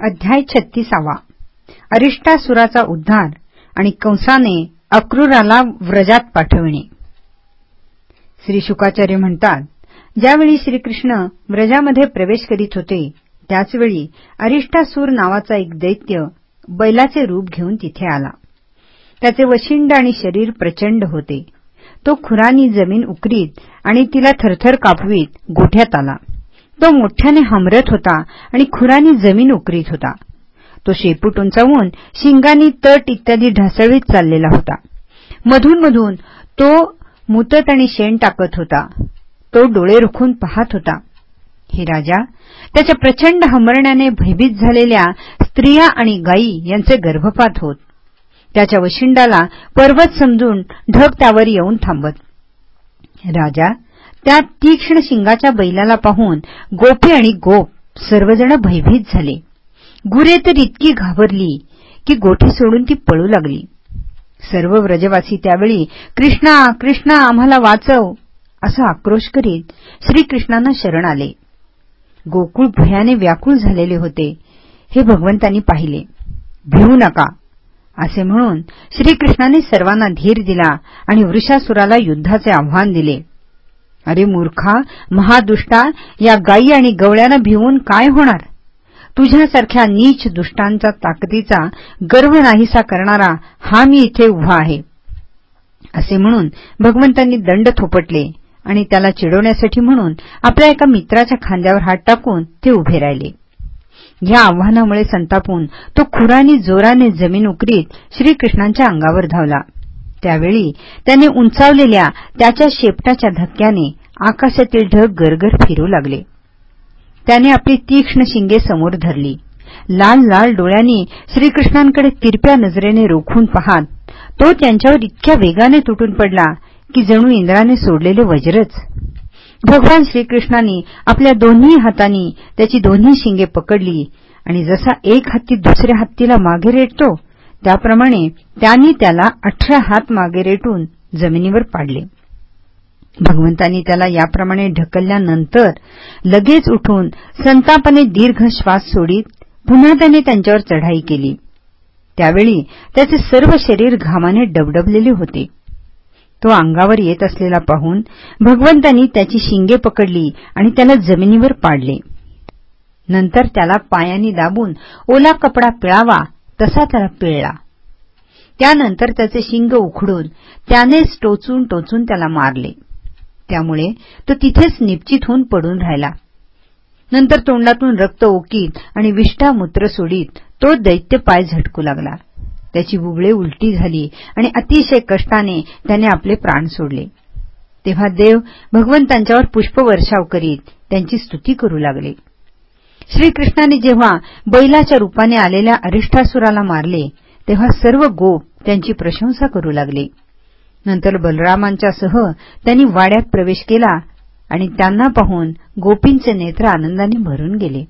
अध्याय छत्तीसावा. अरिष्टासुराचा उद्धार आणि कंसाने अक्रूराला व्रजात पाठविणे. श्री शुकाचार्य म्हणतात ज्यावेळी श्रीकृष्ण व्रजामध्ये प्रवेश करीत होते त्याचवेळी अरिष्टासूर नावाचा एक दैत्य बैलाचे रूप घेऊन तिथे आला. त्याचे वशिंड आणि शरीर प्रचंड होते. तो खुरानी जमीन उकरीत आणि तिला थरथर कापवीत गोठ्यात आला. तो मोठ्याने हमरत होता आणि खुरानी जमीन उकरीत होता. तो शेपूट उंचावून शिंगानी तट इत्यादी ढासळीत चाललेला होता. मधून मधून तो मुतत आणि शेण टाकत होता. तो डोळे रुखून पाहत होता. हे राजा त्याच्या प्रचंड हमरण्याने भयभीत झालेल्या स्त्रिया आणि गायी यांचे गर्भपात होत. त्याच्या वशिंडाला पर्वत समजून ढग त्यावर येऊन थांबत. राजा त्या तीक्ष्ण शिंगाच्या बैलाला पाहून गोपी आणि गोप सर्वजण भयभीत झाले. गुरे तर इतकी घाबरली की गोठी सोडून ती पळू लागली. सर्व व्रजवासी त्यावेळी कृष्णा कृष्णा आम्हाला वाचव असा आक्रोश करीत श्रीकृष्णांना शरण आले. गोकुळ भयाने व्याकुळ झालेले होते हे भगवंतांनी पाहिले. भिवू नका असे म्हणून श्रीकृष्णाने सर्वांना धीर दिला आणि वृषासुराला युद्धाचे आव्हान दिले. अरे मूर्खा महादुष्टा या गायी आणि गवळ्यानं भिवून काय होणार? तुझ्यासारख्या नीच दुष्टांचा ताकदीचा गर्व नाहीसा करणारा हा मी इथे उभा आहे. असे म्हणून भगवंतांनी दंड थोपटले आणि त्याला चिडवण्यासाठी म्हणून आपल्या एका मित्राच्या खांद्यावर हात टाकून ते उभे राहिले. या आव्हानामुळे संतापून तो खुरानी जोराने जमीन उकरीत श्रीकृष्णांच्या अंगावर धावला. त्यावेळी त्याने उंचावलेल्या त्याच्या शेपटाच्या धक्क्याने आकाशातील ढग गरगर फिरू लागले. त्याने आपली तीक्ष्ण शिंगे समोर धरली. लाल लाल डोळ्यांनी श्रीकृष्णांकडे तिरप्या नजरेने रोखून पाहात तो त्यांच्यावर इतक्या वेगाने तुटून पडला की जणू इंद्राने सोडलेले वज्रच. भगवान श्रीकृष्णांनी आपल्या दोन्ही हातांनी त्याची दोन्ही शिंगे पकडली आणि जसा एक हत्ती दुसऱ्या हत्तीला मागे रेटतो त्याप्रमाणे त्यांनी त्याला अठरा हात मागे रेटून जमिनीवर पाडले. भगवंतांनी त्याला याप्रमाणे ढकलल्यानंतर लगेच उठून संतापाने दीर्घ श्वास सोडीत पुन्हा त्याने त्यांच्यावर चढाई केली. त्यावेळी त्याचे सर्व शरीर घामाने डबडबलेले होते. तो अंगावर येत असलेला पाहून भगवंतांनी त्याची शिंगे पकडली आणि त्याला जमिनीवर पाडले. नंतर त्याला पायांनी दाबून ओला कपडा पिळावा तसा त्याला पिळला. त्यानंतर त्याचे शिंग उखडून त्यानेच टोचून टोचून त्याला मारले. त्यामुळे तो तिथेच निपचित होऊन पडून राहिला. नंतर तोंडातून रक्त ओकीत आणि विष्ठा मूत्र सोडीत तो दैत्य पाय झटकू लागला. त्याची बुबळे उलटी झाली आणि अतिशय कष्टाने त्याने आपले प्राण सोडले. तेव्हा देव भगवंतांच्यावर पुष्पवर्षाव करीत त्यांची स्तुती करू लागले. श्रीकृष्णाने जेव्हा बैलाच्या रूपाने आलेल्या अरिष्ठासुराला मारले तेव्हा सर्व गोप त्यांची प्रशंसा करू लागले. नंतर बलरामांच्या सह त्यांनी वाड्यात प्रवेश केला आणि त्यांना पाहून गोपींचे नेत्र आनंदाने भरून गेले.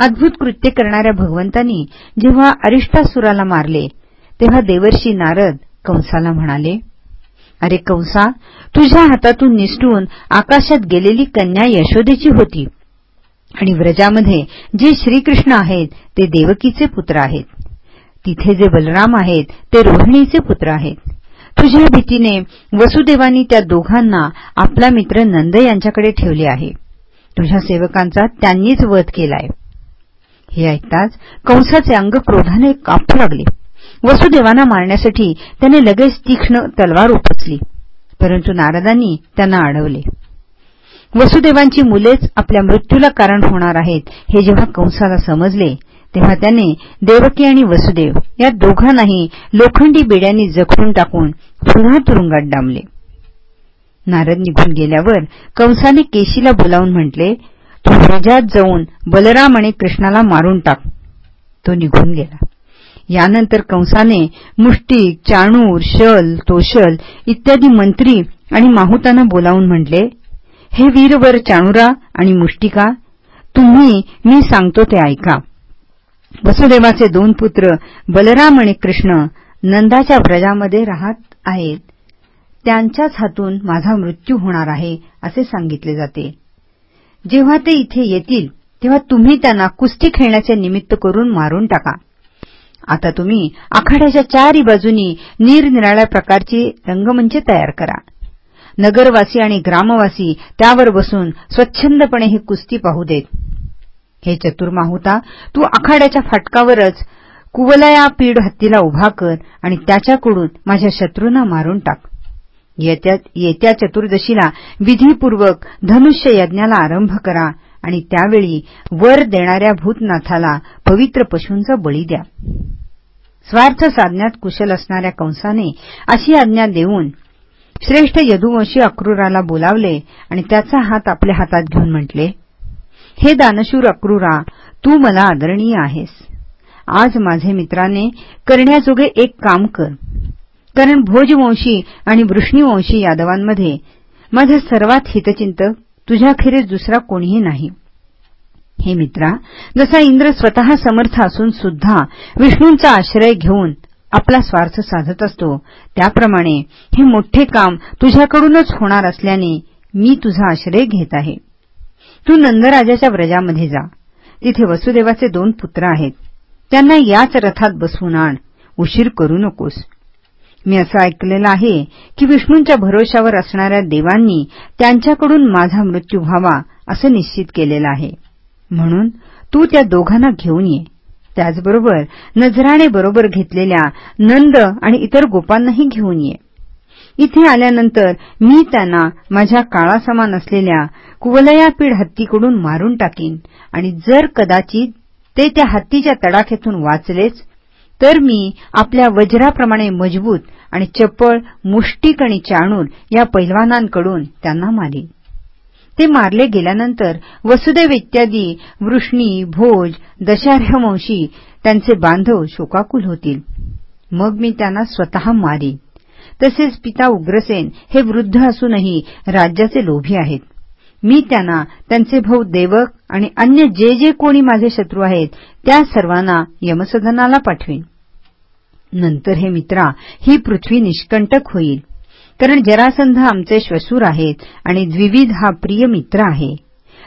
अद्भुत कृत्य करणाऱ्या भगवंतांनी जेव्हा अरिष्टासुराला मारले तेव्हा देवर्षी नारद कंसाला म्हणाले अरे कंसा तुझ्या हातातून निसटून आकाशात गेलेली कन्या यशोदेची होती. आणि व्रजामध्ये जे श्रीकृष्ण आहेत ते देवकीचे पुत्र आहेत. तिथे जे बलराम आहेत ते रोहिणीचे पुत्र आहेत. तुझ्या भीतीने वसुदेवानी त्या दोघांना आपला मित्र नंद यांच्याकडे ठेवले आहे. तुझ्या सेवकांचा त्यांनीच वध केलाय. हे ऐकताच कंसाचे अंग क्रोधाने कापू लागले. वसुदेवांना मारण्यासाठी त्याने लगेच तीक्ष्ण तलवार उपचली परंतु नारदांनी त्यांना अडवले. वसुदेवांची मुलेच आपल्या मृत्यूला कारण होणार आहेत हे जेव्हा कंसाला समजले तेव्हा त्याने देवकी आणि वसुदेव या दोघांनाही लोखंडी बेड्यांनी जखडून टाकून पुन्हा तुरुंगात डांबले. नारद निघून गेल्यावर कंसाने केशीला बोलावून म्हटले तू व्रजात जाऊन बलराम आणि कृष्णाला मारून टाक. तो निघून गेला. यानंतर कंसाने मुष्टिक चाणूर शल तोशल इत्यादी मंत्री आणि माहुतांना बोलावून म्हटले हे वीरवर चाणुरा आणि मुष्टिका तुम्ही मी सांगतो ते ऐका. वसुदेवाचे दोन पुत्र बलराम आणि कृष्ण नंदाच्या व्रजामध्ये राहत आहेत. त्यांच्याच हातून माझा मृत्यू होणार आहे असे सांगितले जाते. जेव्हा ते इथे येतील तेव्हा तुम्ही त्यांना कुस्ती खेळण्याचे निमित्त करून मारून टाका. आता तुम्ही आखाड्याच्या चारही बाजूनी निरनिराळ्या प्रकारची रंगमंच तयार करा. नगरवासी आणि ग्रामवासी त्यावर बसून स्वच्छंदपणे ही कुस्ती पाहू देत. हे चतुर्माहुता तू आखाड्याच्या फाटकावरच कुवलया पीड हत्तीला उभा कर आणि त्याच्याकडून माझ्या शत्रूंना मारून टाक. येत्या चतुर्दशीला विधीपूर्वक धनुष्य यज्ञाला आरंभ करा आणि त्यावेळी वर देणाऱ्या भूतनाथाला पवित्र पशूंचा बळी द्या. स्वार्थ साधण्यात कुशल असणाऱ्या कंसाने अशी आज्ञा देऊन श्रेष्ठ यदुवंशी अक्रूराला बोलावले आणि त्याचा हात आपल्या हातात घेऊन म्हटले हे दानशूर अक्रूरा तू मला आदरणीय आहेस. आज माझे मित्राने करण्याजोगे एक काम कर. कारण भोजवंशी आणि वृष्णीवंशी यादवांमध्ये माझा सर्वात हितचिंतक तुझ्याखेरीज दुसरा कोणीही नाही. हे मित्रा जसा इंद्र स्वतः समर्थ असून सुद्धा विष्णूंचा आश्रय घेऊन आपला स्वार्थ साधत असतो. त्याप्रमाणे हे मोठे काम तुझ्याकडूनच होणार असल्याने मी तुझा आश्रय घेत आहे. तू नंदराजाच्या व्रजामध्ये जा. तिथे वसुदेवाचे दोन पुत्र आहेत. त्यांना याच रथात बसवून आण. उशीर करू नकोस. मी असं ऐकलेलं आहे की विष्णूंच्या भरोशावर असणाऱ्या देवांनी त्यांच्याकडून माझा मृत्यू व्हावा असं निश्चित केलेलं आहे. म्हणून तू त्या दोघांना घेऊन ये. त्याचबरोबर नजराणे बरोबर घेतलेल्या नंद आणि इतर गोपांनाही घेऊन ये. इथे आल्यानंतर मी त्यांना माझ्या काळासमान असलेल्या कुवलयापीड हत्तीकडून मारून टाकीन. आणि जर कदाचित ते त्या हत्तीच्या तडाख्यातून वाचलेच तर मी आपल्या वज्राप्रमाणे मजबूत आणि चप्पळ मुष्टिक आणि चाणूर या पैलवानांकडून त्यांना मारीन. ते मारले गेल्यानंतर वसुदेव इत्यादी वृष्णी भोज दशार्हवंशी त्यांचे बांधव शोकाकुल होतील. मग मी त्यांना स्वतः मारी. तसेच पिता उग्रसेन हे वृद्ध असूनही राज्याचे लोभी आहेत. मी त्यांना त्यांचे भाऊ देवक आणि अन्य जे जे कोणी माझे शत्रू आहेत त्या सर्वांना यमसदनाला पाठवीन. नंतर हे मित्रा ही पृथ्वी निष्कंटक होईल. कारण जरासंध आमचे श्वसूर आहेत आणि द्विविध हा प्रिय मित्र आहे.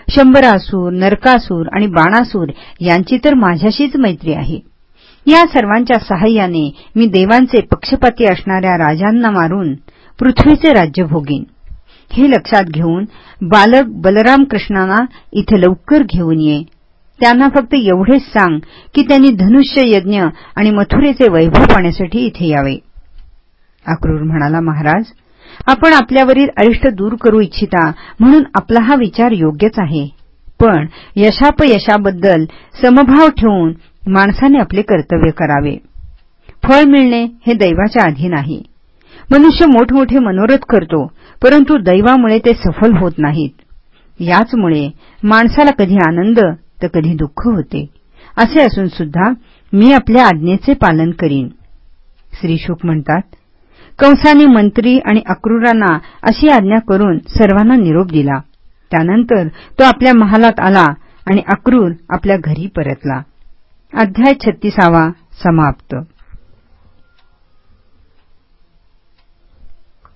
शंभरासूर नरकासूर आणि बाणासूर यांची तर माझ्याशीच मैत्री आहे. या सर्वांच्या सहाय्याने मी देवांचे पक्षपाती असणाऱ्या राजांना मारून पृथ्वीचे राज्य भोगीन. हे लक्षात घेऊन बालक बलराम कृष्णांना इथे लवकर घेऊन ये. त्यांना फक्त एवढेच सांग की त्यांनी धनुष्य यज्ञ आणि मथुरेचे वैभव पाहण्यासाठी इथे यावे. अक्रूर म्हणाला महाराज आपण आपल्यावरील अरिष्ट दूर करू इच्छिता म्हणून आपला हा विचार योग्यच आहे. पण यशापयशाबद्दल समभाव ठेवून माणसाने आपले कर्तव्य करावे. फळ मिळणे हे दैवाच्या अधीन आहे मनुष्य मोठमोठे मनोरथ करतो परंतु दैवामुळे ते सफल होत नाहीत. याचमुळे माणसाला कधी आनंद तर कधी दुःख होते. असे असून सुद्धा मी आपल्या आज्ञेचे पालन करीन. श्री शुक म्हणतात कंसाने मंत्री आणि अक्रूरांना अशी आज्ञा करून सर्वांना निरोप दिला. त्यानंतर तो आपल्या महालात आला आणि अक्रूर आपल्या घरी परतला. अध्याय छत्तीसावा समाप्त.